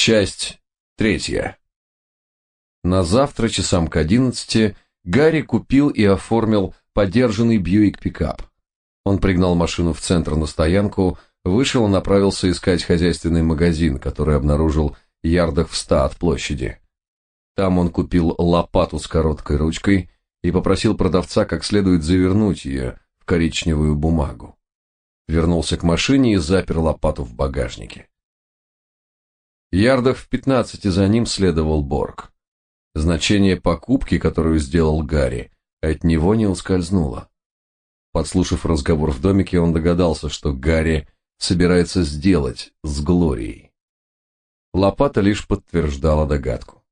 Часть третья. На завтра часам к одиннадцати Гарри купил и оформил подержанный Бьюик-пикап. Он пригнал машину в центр на стоянку, вышел и направился искать хозяйственный магазин, который обнаружил ярдах в ста от площади. Там он купил лопату с короткой ручкой и попросил продавца как следует завернуть ее в коричневую бумагу. Вернулся к машине и запер лопату в багажнике. Ярдах в пятнадцати за ним следовал Борг. Значение покупки, которую сделал Гарри, от него не ускользнуло. Подслушав разговор в домике, он догадался, что Гарри собирается сделать с Глорией. Лопата лишь подтверждала догадку.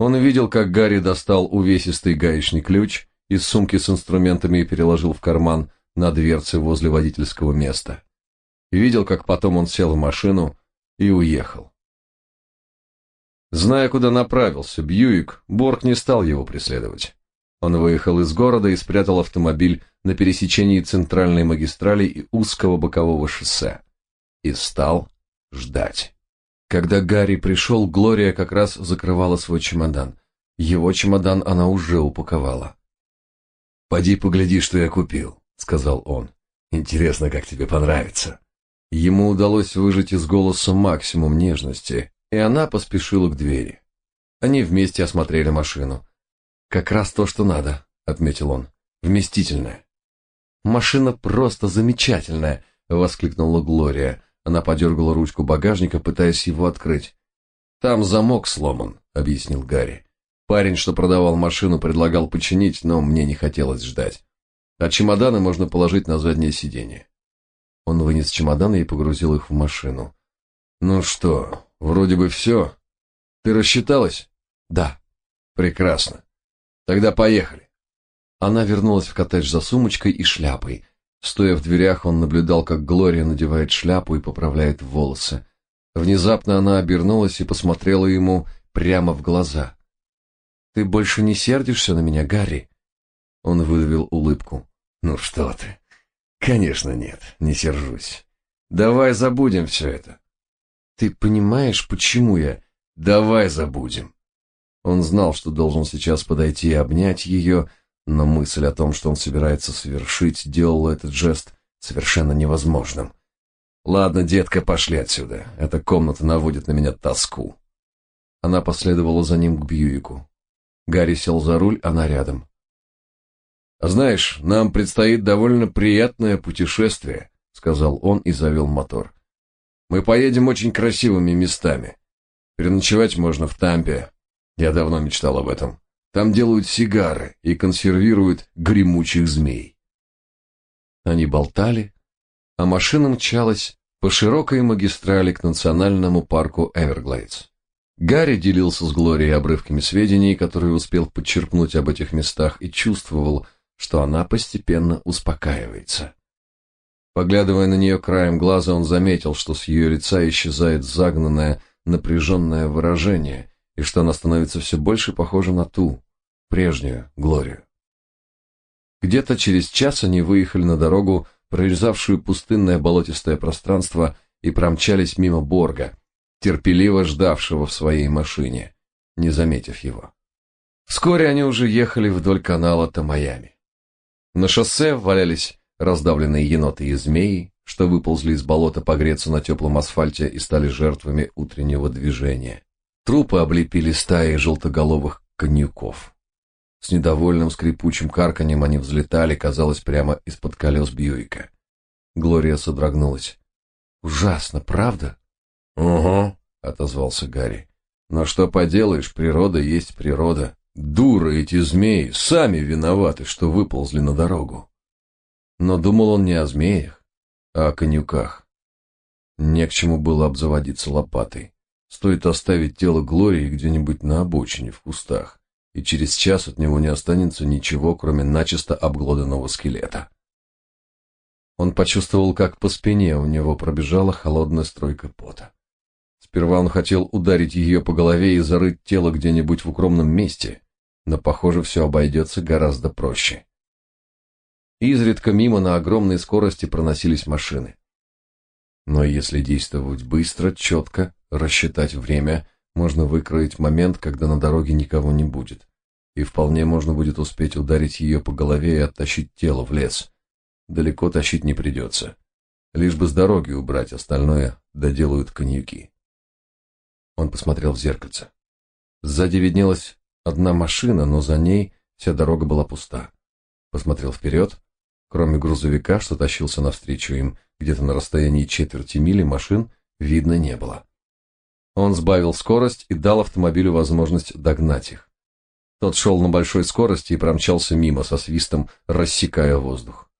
Он увидел, как Гарри достал увесистый гаечный ключ из сумки с инструментами и переложил в карман на дверце возле водительского места. Видел, как потом он сел в машину и уехал. Зная, куда направился Бьюик, Борг не стал его преследовать. Он выехал из города и спрятал автомобиль на пересечении центральной магистрали и узкого бокового шоссе. И стал ждать. Когда Гарри пришел, Глория как раз закрывала свой чемодан. Его чемодан она уже упаковала. «Поди погляди, что я купил», — сказал он. «Интересно, как тебе понравится». Ему удалось выжать из голоса максимум нежности, и она поспешила к двери. Они вместе осмотрели машину. «Как раз то, что надо», — отметил он. «Вместительная». «Машина просто замечательная», — воскликнула Глория. Она подергала ручку багажника, пытаясь его открыть. «Там замок сломан», — объяснил Гарри. «Парень, что продавал машину, предлагал починить, но мне не хотелось ждать. А чемоданы можно положить на заднее сиденье». Он вынес чемоданы и погрузил их в машину. «Ну что, Вроде бы все. Ты рассчиталась? Да. Прекрасно. Тогда поехали. Она вернулась в коттедж за сумочкой и шляпой. Стоя в дверях, он наблюдал, как Глория надевает шляпу и поправляет волосы. Внезапно она обернулась и посмотрела ему прямо в глаза. «Ты больше не сердишься на меня, Гарри?» Он выдавил улыбку. «Ну что ты? Конечно нет, не сержусь. Давай забудем все это. Ты понимаешь, почему я... Давай забудем. Он знал, что должен сейчас подойти и обнять ее, но мысль о том, что он собирается совершить, делала этот жест совершенно невозможным. Ладно, детка, пошли отсюда. Эта комната наводит на меня тоску. Она последовала за ним к Бьюику. Гарри сел за руль, она рядом. «Знаешь, нам предстоит довольно приятное путешествие», — сказал он и завел мотор. Мы поедем очень красивыми местами. Переночевать можно в Тампе. Я давно мечтал об этом. Там делают сигары и консервируют гремучих змей. Они болтали, а машина мчалась по широкой магистрали к национальному парку Эверглейдс. Гарри делился с Глорией обрывками сведений, которые успел подчерпнуть об этих местах, и чувствовал, что она постепенно успокаивается. Поглядывая на нее краем глаза, он заметил, что с ее лица исчезает загнанное, напряженное выражение, и что она становится все больше похожа на ту, прежнюю Глорию. Где-то через час они выехали на дорогу, прорезавшую пустынное болотистое пространство, и промчались мимо Борга, терпеливо ждавшего в своей машине, не заметив его. Вскоре они уже ехали вдоль канала Тамаями. На шоссе валялись раздавленные еноты и змеи, что выползли из болота погреться на теплом асфальте и стали жертвами утреннего движения. Трупы облепили стаи желтоголовых коньяков. С недовольным скрипучим карканьем они взлетали, казалось, прямо из-под колес Бьюика. Глория содрогнулась. «Ужасно, правда?» «Угу», — отозвался Гарри. «Но что поделаешь, природа есть природа. Дура эти змеи, сами виноваты, что выползли на дорогу». Но думал он не о змеях, а о конюках. Не к чему было обзаводиться лопатой. Стоит оставить тело Глории где-нибудь на обочине в кустах, и через час от него не останется ничего, кроме начисто обглоданного скелета. Он почувствовал, как по спине у него пробежала холодная струйка пота. Сперва он хотел ударить ее по голове и зарыть тело где-нибудь в укромном месте, но, похоже, все обойдется гораздо проще. Изредка мимо на огромной скорости проносились машины. Но если действовать быстро, четко, рассчитать время, можно выкроить момент, когда на дороге никого не будет. И вполне можно будет успеть ударить ее по голове и оттащить тело в лес. Далеко тащить не придется. Лишь бы с дороги убрать, остальное доделают коньяки. Он посмотрел в зеркальце. Сзади виднелась одна машина, но за ней вся дорога была пуста. Посмотрел вперед. Кроме грузовика, что тащился навстречу им где-то на расстоянии четверти мили, машин видно не было. Он сбавил скорость и дал автомобилю возможность догнать их. Тот шел на большой скорости и промчался мимо со свистом, рассекая воздух.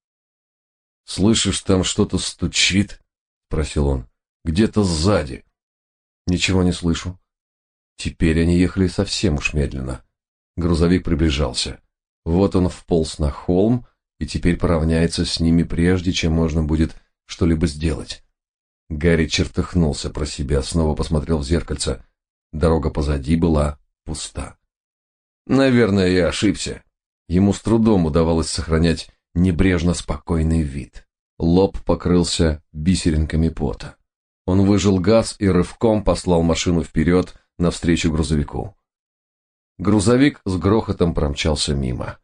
«Слышишь, там что-то стучит?» — спросил он. «Где-то сзади». «Ничего не слышу». Теперь они ехали совсем уж медленно. Грузовик приближался. Вот он вполз на холм и теперь поравняется с ними прежде, чем можно будет что-либо сделать. Гарри чертыхнулся про себя, снова посмотрел в зеркальце. Дорога позади была пуста. Наверное, я ошибся. Ему с трудом удавалось сохранять небрежно спокойный вид. Лоб покрылся бисеринками пота. Он выжил газ и рывком послал машину вперед навстречу грузовику. Грузовик с грохотом промчался мимо.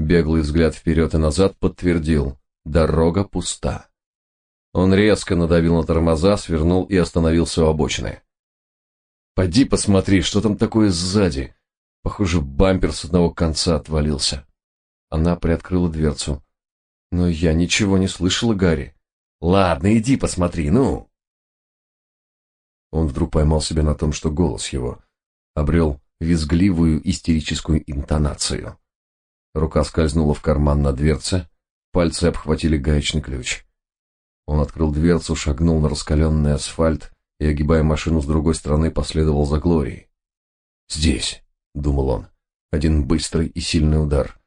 Беглый взгляд вперед и назад подтвердил – дорога пуста. Он резко надавил на тормоза, свернул и остановился у обочины. «Поди посмотри, что там такое сзади!» Похоже, бампер с одного конца отвалился. Она приоткрыла дверцу. «Но я ничего не слышала, Гарри». «Ладно, иди посмотри, ну!» Он вдруг поймал себя на том, что голос его обрел визгливую истерическую интонацию. Рука скользнула в карман на дверце, пальцы обхватили гаечный ключ. Он открыл дверцу, шагнул на раскаленный асфальт и, огибая машину с другой стороны, последовал за Глорией. «Здесь», — думал он, — один быстрый и сильный удар.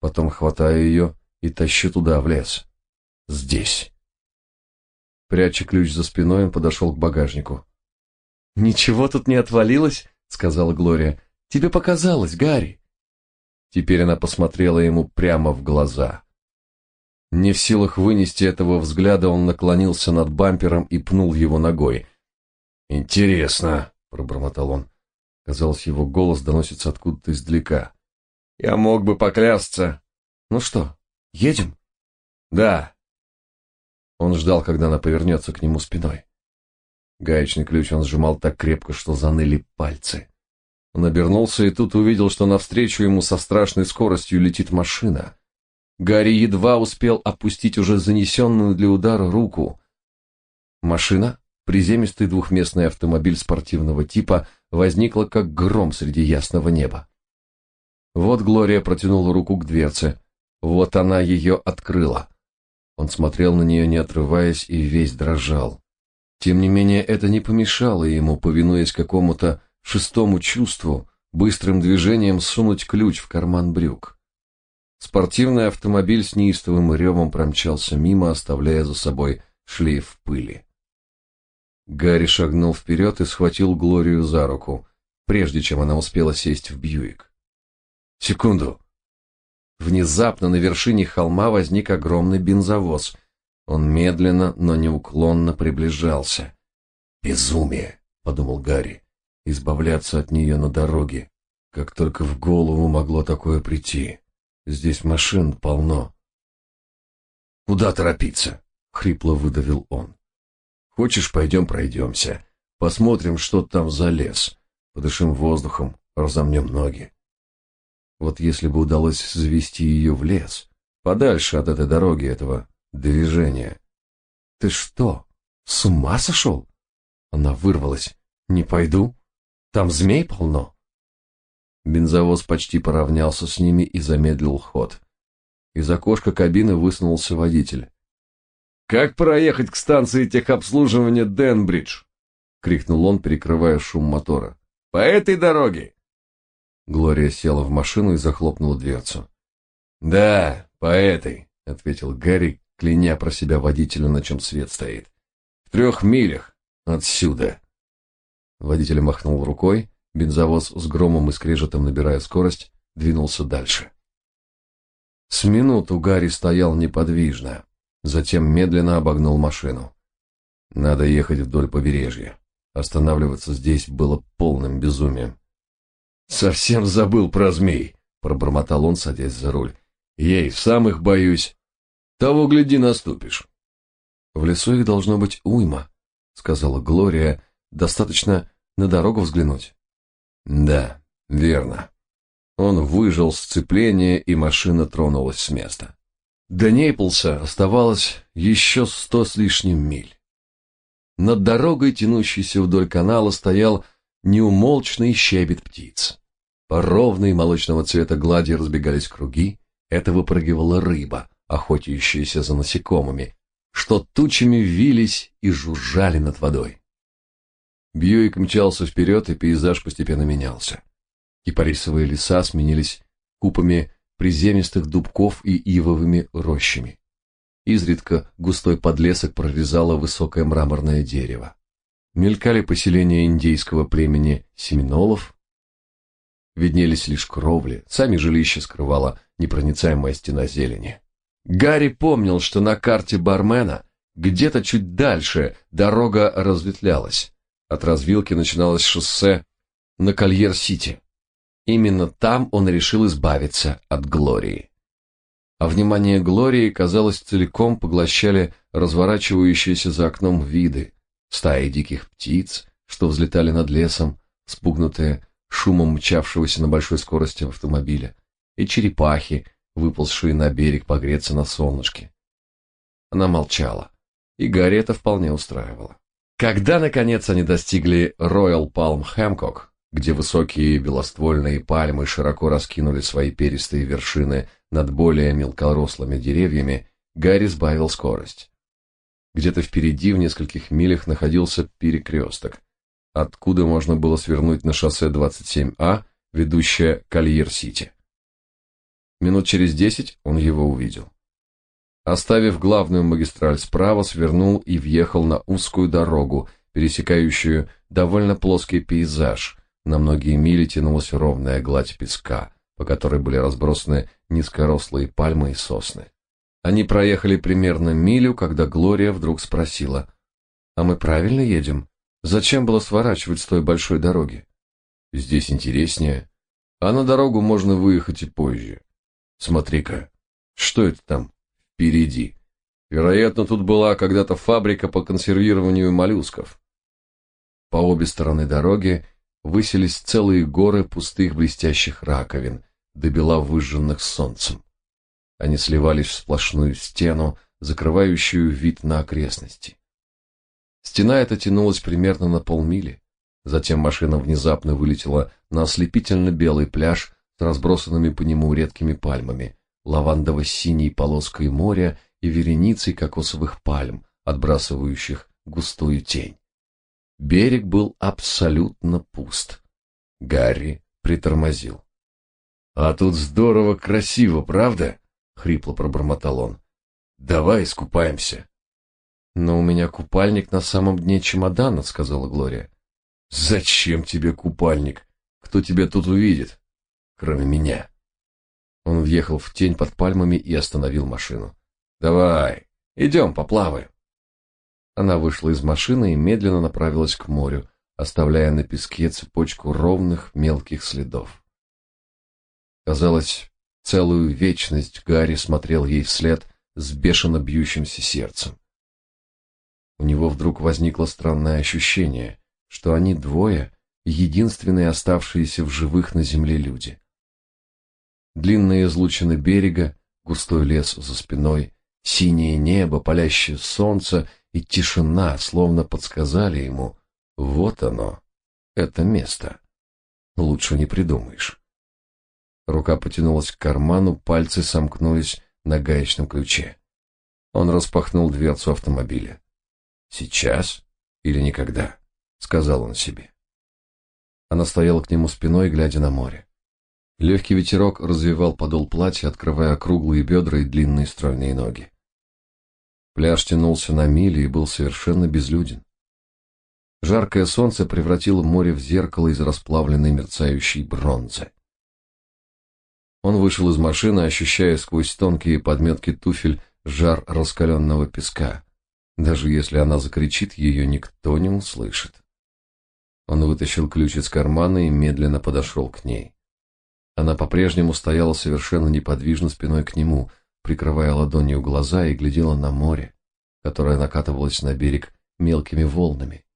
Потом хватаю ее и тащу туда, в лес. «Здесь». Пряча ключ за спиной, он подошел к багажнику. «Ничего тут не отвалилось?» — сказала Глория. «Тебе показалось, Гарри». Теперь она посмотрела ему прямо в глаза. Не в силах вынести этого взгляда, он наклонился над бампером и пнул его ногой. «Интересно», — пробормотал он. Казалось, его голос доносится откуда-то издалека. «Я мог бы поклясться». «Ну что, едем?» «Да». Он ждал, когда она повернется к нему спиной. Гаечный ключ он сжимал так крепко, что заныли пальцы. Он обернулся и тут увидел, что навстречу ему со страшной скоростью летит машина. Гарри едва успел опустить уже занесенную для удара руку. Машина, приземистый двухместный автомобиль спортивного типа, возникла как гром среди ясного неба. Вот Глория протянула руку к дверце. Вот она ее открыла. Он смотрел на нее, не отрываясь, и весь дрожал. Тем не менее, это не помешало ему, повинуясь какому-то шестому чувству, быстрым движением сунуть ключ в карман брюк. Спортивный автомобиль с неистовым ревом промчался мимо, оставляя за собой шлейф пыли. Гарри шагнул вперед и схватил Глорию за руку, прежде чем она успела сесть в Бьюик. Секунду. Внезапно на вершине холма возник огромный бензовоз. Он медленно, но неуклонно приближался. «Безумие!» — подумал Гарри. «Избавляться от нее на дороге. Как только в голову могло такое прийти. Здесь машин полно. Куда торопиться? Хрипло выдавил он. Хочешь, пойдем пройдемся. Посмотрим, что там за лес. Подышим воздухом, разомнем ноги. Вот если бы удалось завести ее в лес, подальше от этой дороги, этого движения. Ты что, с ума сошел? Она вырвалась. Не пойду. Там змей полно. Бензовоз почти поравнялся с ними и замедлил ход. Из окошка кабины высунулся водитель. «Как проехать к станции техобслуживания Денбридж?» — крикнул он, перекрывая шум мотора. «По этой дороге!» Глория села в машину и захлопнула дверцу. «Да, по этой», — ответил Гарри, кляня про себя водителя, на чем свет стоит. «В трех милях отсюда». Водитель махнул рукой, Бензовоз с громом и скрежетом, набирая скорость, двинулся дальше. С минуту Гарри стоял неподвижно, затем медленно обогнул машину. Надо ехать вдоль побережья. Останавливаться здесь было полным безумием. «Совсем забыл про змей», — пробормотал он, садясь за руль. «Я и сам их боюсь. Того, гляди, наступишь». «В лесу их должно быть уйма», — сказала Глория. «Достаточно на дорогу взглянуть». «Да, верно». Он выжил сцепление, и машина тронулась с места. До Нейплса оставалось еще сто с лишним миль. Над дорогой, тянущейся вдоль канала, стоял неумолчный щебет птиц. По ровной молочного цвета глади разбегались круги, это выпрыгивала рыба, охотящаяся за насекомыми, что тучами вились и жужжали над водой. Бьюик мчался вперед, и пейзаж постепенно менялся. Кипарисовые леса сменились купами приземистых дубков и ивовыми рощами. Изредка густой подлесок прорезало высокое мраморное дерево. Мелькали поселения индейского племени семинолов. Виднелись лишь кровли, сами жилища скрывала непроницаемая стена зелени. Гарри помнил, что на карте бармена где-то чуть дальше дорога разветвлялась. От развилки начиналось шоссе на Кольер-Сити. Именно там он решил избавиться от Глории. А внимание Глории, казалось, целиком поглощали разворачивающиеся за окном виды, стаи диких птиц, что взлетали над лесом, спугнутые шумом мчавшегося на большой скорости автомобиля, и черепахи, выползшие на берег погреться на солнышке. Она молчала, и Гарри это вполне устраивало. Когда, наконец, они достигли Royal Palm Hancock, где высокие белоствольные пальмы широко раскинули свои перистые вершины над более мелкорослыми деревьями, Гарри сбавил скорость. Где-то впереди, в нескольких милях, находился перекресток, откуда можно было свернуть на шоссе 27А, ведущее к Альер-Сити. Минут через десять он его увидел. Оставив главную магистраль справа, свернул и въехал на узкую дорогу, пересекающую довольно плоский пейзаж, на многие мили тянулась ровная гладь песка, по которой были разбросаны низкорослые пальмы и сосны. Они проехали примерно милю, когда Глория вдруг спросила, «А мы правильно едем? Зачем было сворачивать с той большой дороги?» «Здесь интереснее, а на дорогу можно выехать и позже. Смотри-ка, что это там впереди? Вероятно, тут была когда-то фабрика по консервированию моллюсков». По обе стороны дороги высились целые горы пустых блестящих раковин, до бела выжженных солнцем. Они сливались в сплошную стену, закрывающую вид на окрестности. Стена эта тянулась примерно на полмили. Затем машина внезапно вылетела на ослепительно белый пляж с разбросанными по нему редкими пальмами, лавандово-синей полоской моря и вереницей кокосовых пальм, отбрасывающих густую тень. Берег был абсолютно пуст. Гарри притормозил. А тут здорово красиво, правда? хрипло пробормотал он. Давай искупаемся. Но у меня купальник на самом дне чемодана, сказала Глория. Зачем тебе купальник? Кто тебя тут увидит, кроме меня? Он въехал в тень под пальмами и остановил машину. Давай, идем поплаваем. Она вышла из машины и медленно направилась к морю, оставляя на песке цепочку ровных мелких следов. Казалось, целую вечность Гарри смотрел ей вслед с бешено бьющимся сердцем. У него вдруг возникло странное ощущение, что они двое — единственные оставшиеся в живых на земле люди. Длинные излучины берега, густой лес за спиной, синее небо, палящее солнце — и тишина словно подсказали ему, вот оно, это место. Лучше не придумаешь. Рука потянулась к карману, пальцы сомкнулись на гаечном ключе. Он распахнул дверцу автомобиля. «Сейчас или никогда?» — сказал он себе. Она стояла к нему спиной, глядя на море. Легкий ветерок развивал подол платья, открывая круглые бедра и длинные стройные ноги. Пляж тянулся на мили и был совершенно безлюден. Жаркое солнце превратило море в зеркало из расплавленной мерцающей бронзы. Он вышел из машины, ощущая сквозь тонкие подметки туфель жар раскаленного песка. Даже если она закричит, ее никто не услышит. вытащил ключ из кармана и медленно подошел к ней. Она по-прежнему стояла совершенно неподвижно спиной к нему, прикрывая ладонью глаза и глядела на море, которое накатывалось на берег мелкими волнами.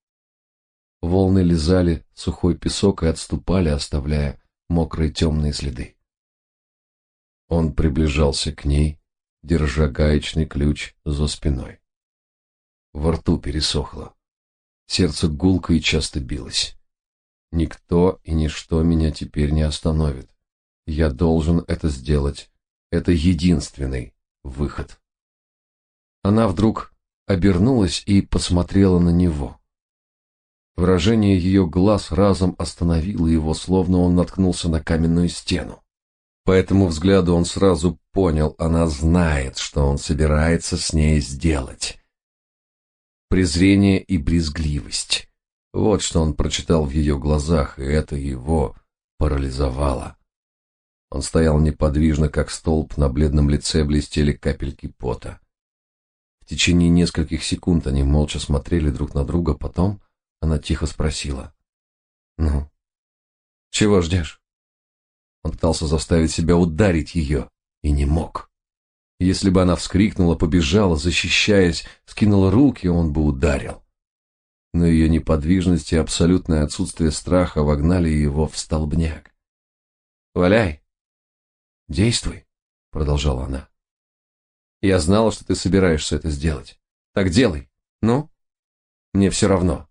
Волны лизали сухой песок и отступали, оставляя мокрые темные следы. Он приближался к ней, держа гаечный ключ за спиной. Во рту пересохло. Сердце гулко и часто билось. Никто и ничто меня теперь не остановит. Я должен это сделать. Это единственный выход. Она вдруг обернулась и посмотрела на него. Выражение ее глаз разом остановило его, словно он наткнулся на каменную стену. По этому взгляду он сразу понял, она знает, что он собирается с ней сделать. Презрение и брезгливость. Вот что он прочитал в ее глазах, и это его парализовало. Он стоял неподвижно, как столб, на бледном лице блестели капельки пота. В течение нескольких секунд они молча смотрели друг на друга, потом она тихо спросила. «Ну, чего ждешь?» Он пытался заставить себя ударить ее и не мог. Если бы она вскрикнула, побежала, защищаясь, скинула руки, он бы ударил. Но ее неподвижность и абсолютное отсутствие страха вогнали его в столбняк. «Валяй! Действуй!» — продолжала она. «Я знала, что ты собираешься это сделать. Так делай. Ну? Мне все равно».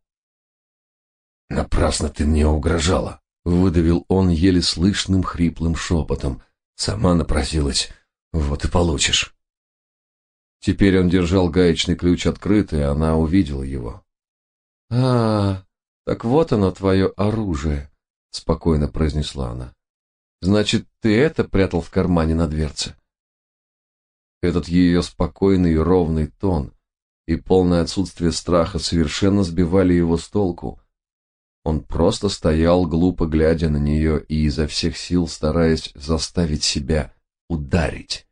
«Напрасно ты мне угрожала», Выдавил он еле слышным хриплым шепотом. Сама напросилась. Вот и получишь. Теперь он держал гаечный ключ открытый, и она увидела его. «А, так вот оно, твое оружие», — спокойно произнесла она. «Значит, ты это прятал в кармане на дверце?» Этот ее спокойный и ровный тон и полное отсутствие страха совершенно сбивали его с толку, он просто стоял, глупо глядя на нее и изо всех сил стараясь заставить себя ударить.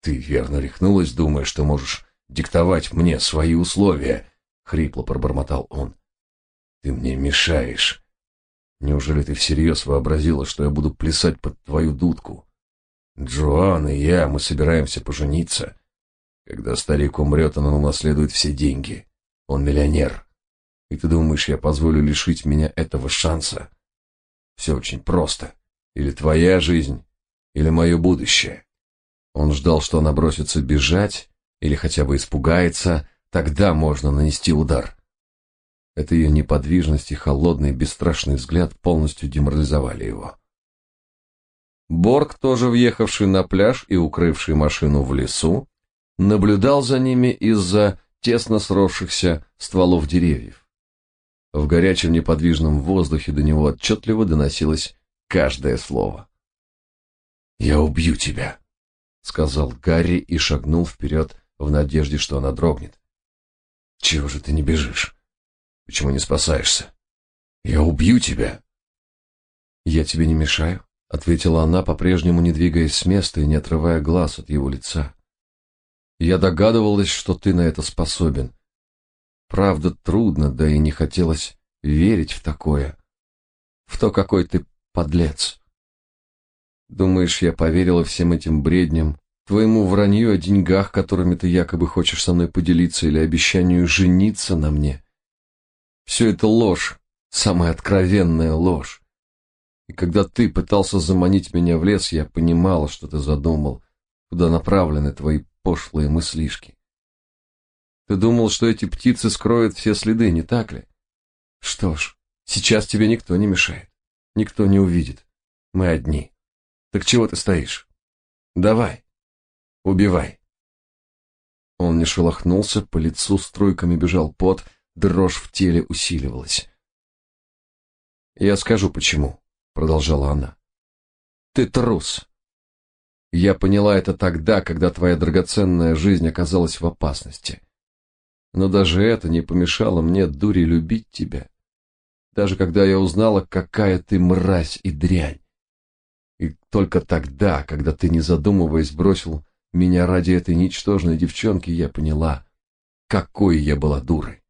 «Ты верно рехнулась, думая, что можешь диктовать мне свои условия», — хрипло пробормотал он. «Ты мне мешаешь. Неужели ты всерьез вообразила, что я буду плясать под твою дудку? Джоан и я, мы собираемся пожениться. Когда старик умрет, он унаследует все деньги. Он миллионер». И ты думаешь, я позволю лишить меня этого шанса? Все очень просто. Или твоя жизнь, или мое будущее. Он ждал, что она бросится бежать, или хотя бы испугается, тогда можно нанести удар. Это ее неподвижность и холодный, бесстрашный взгляд полностью деморализовали его. Борг, тоже въехавший на пляж и укрывший машину в лесу, наблюдал за ними из-за тесно сросшихся стволов деревьев. В горячем неподвижном воздухе до него отчетливо доносилось каждое слово. «Я убью тебя», — сказал Гарри и шагнул вперед в надежде, что она дрогнет. «Чего же ты не бежишь? Почему не спасаешься? Я убью тебя!» «Я тебе не мешаю», — ответила она, по-прежнему не двигаясь с места и не отрывая глаз от его лица. «Я догадывалась, что ты на это способен, Правда, трудно, да и не хотелось верить в такое. В то, какой ты подлец. Думаешь, я поверила всем этим бредням, твоему вранью о деньгах, которыми ты якобы хочешь со мной поделиться, или обещанию жениться на мне? Все это ложь, самая откровенная ложь. И когда ты пытался заманить меня в лес, я понимала, что ты задумал, куда направлены твои пошлые мыслишки. Ты думал, что эти птицы скроют все следы, не так ли? Что ж, сейчас тебе никто не мешает. Никто не увидит. Мы одни. Так чего ты стоишь? Давай. Убивай. Он не шелохнулся, по лицу струйками бежал пот, дрожь в теле усиливалась. «Я скажу, почему», — продолжала она. «Ты трус. Я поняла это тогда, когда твоя драгоценная жизнь оказалась в опасности. Но даже это не помешало мне, дури, любить тебя. Даже когда я узнала, какая ты мразь и дрянь. И только тогда, когда ты, не задумываясь, бросил меня ради этой ничтожной девчонки, я поняла, какой я была дурой.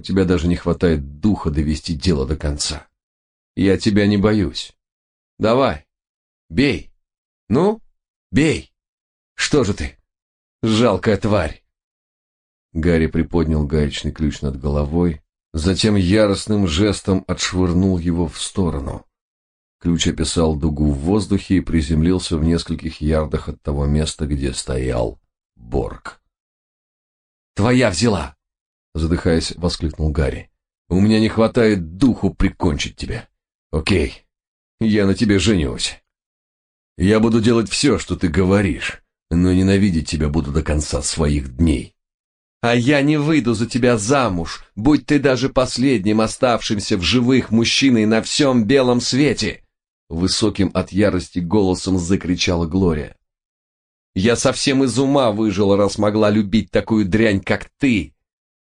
У тебя даже не хватает духа довести дело до конца. Я тебя не боюсь. Давай, бей. Ну, бей. Что же ты? Жалкая тварь. Гарри приподнял гаечный ключ над головой, затем яростным жестом отшвырнул его в сторону. Ключ описал дугу в воздухе и приземлился в нескольких ярдах от того места, где стоял Борг. «Твоя взяла!» — задыхаясь, воскликнул Гарри. «У меня не хватает духу прикончить тебя. Окей, я на тебе женюсь. Я буду делать все, что ты говоришь, но ненавидеть тебя буду до конца своих дней». «А я не выйду за тебя замуж, будь ты даже последним оставшимся в живых мужчиной на всем белом свете!» Высоким от ярости голосом закричала Глория. «Я совсем из ума выжила, раз могла любить такую дрянь, как ты!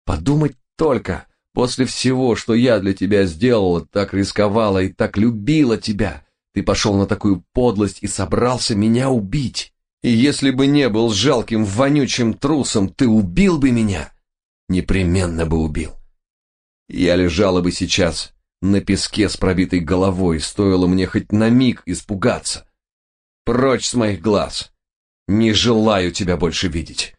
Подумать только, после всего, что я для тебя сделала, так рисковала и так любила тебя, ты пошел на такую подлость и собрался меня убить! И если бы не был жалким, вонючим трусом, ты убил бы меня? Непременно бы убил! Я лежала бы сейчас на песке с пробитой головой, стоило мне хоть на миг испугаться. Прочь с моих глаз. Не желаю тебя больше видеть.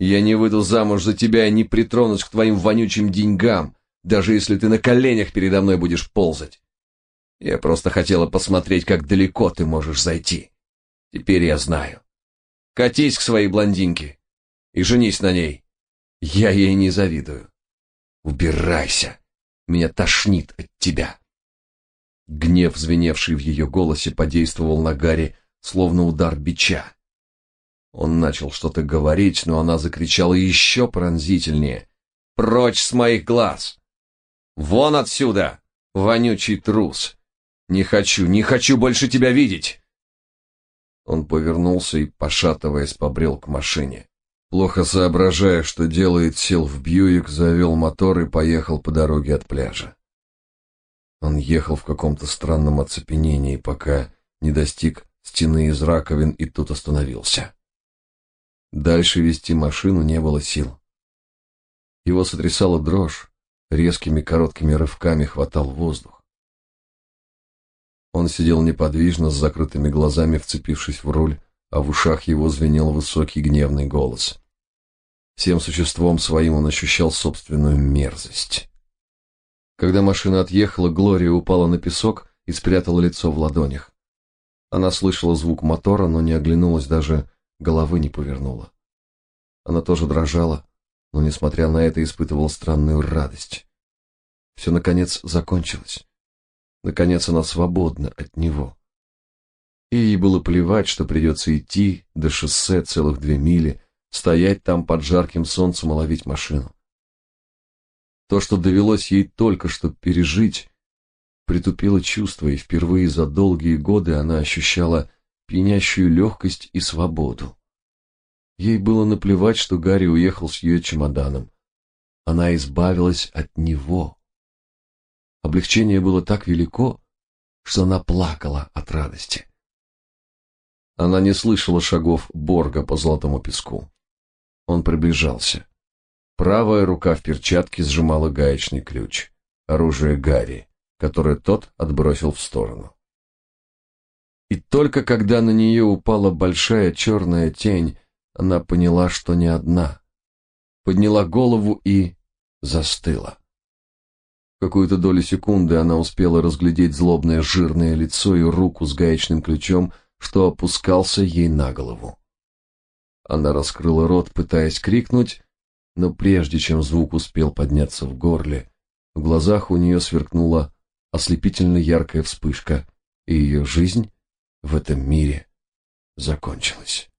Я не выйду замуж за тебя и не притронусь к твоим вонючим деньгам, даже если ты на коленях передо мной будешь ползать. Я просто хотела посмотреть, как далеко ты можешь зайти. Теперь я знаю. Катись к своей блондинке и женись на ней. Я ей не завидую. Убирайся. Меня тошнит от тебя. Гнев, звеневший в ее голосе, подействовал на Гарри, словно удар бича. Он начал что-то говорить, но она закричала еще пронзительнее. «Прочь с моих глаз! Вон отсюда, вонючий трус! Не хочу, не хочу больше тебя видеть!» Он повернулся и, пошатываясь, побрел к машине. Плохо соображая, что делает, сел в Бьюик, завел мотор и поехал по дороге от пляжа. Он ехал в каком-то странном оцепенении, пока не достиг стены из раковин и тут остановился. Дальше вести машину не было сил. Его сотрясала дрожь, резкими короткими рывками хватал воздух. Он сидел неподвижно, с закрытыми глазами, вцепившись в руль, а в ушах его звенел высокий гневный голос. Всем существом своим он ощущал собственную мерзость. Когда машина отъехала, Глория упала на песок и спрятала лицо в ладонях. Она слышала звук мотора, но не оглянулась, даже головы не повернула. Она тоже дрожала, но, несмотря на это, испытывала странную радость. Все, наконец, закончилось. Наконец, она свободна от него. И ей было плевать, что придется идти до шоссе целых две мили, стоять там под жарким солнцем и ловить машину. То, что довелось ей только что пережить, притупило чувства, и впервые за долгие годы она ощущала пьянящую легкость и свободу. Ей было наплевать, что Гарри уехал с ее чемоданом. Она избавилась от него. Облегчение было так велико, что она плакала от радости. Она не слышала шагов Борга по золотому песку. Он приближался. Правая рука в перчатке сжимала гаечный ключ, оружие Гарри, которое тот отбросил в сторону. И только когда на нее упала большая черная тень, она поняла, что не одна. Подняла голову и застыла. Какую-то долю секунды она успела разглядеть злобное жирное лицо и руку с гаечным ключом, что опускался ей на голову. Она раскрыла рот, пытаясь крикнуть, но прежде чем звук успел подняться в горле, в глазах у нее сверкнула ослепительно яркая вспышка, и ее жизнь в этом мире закончилась.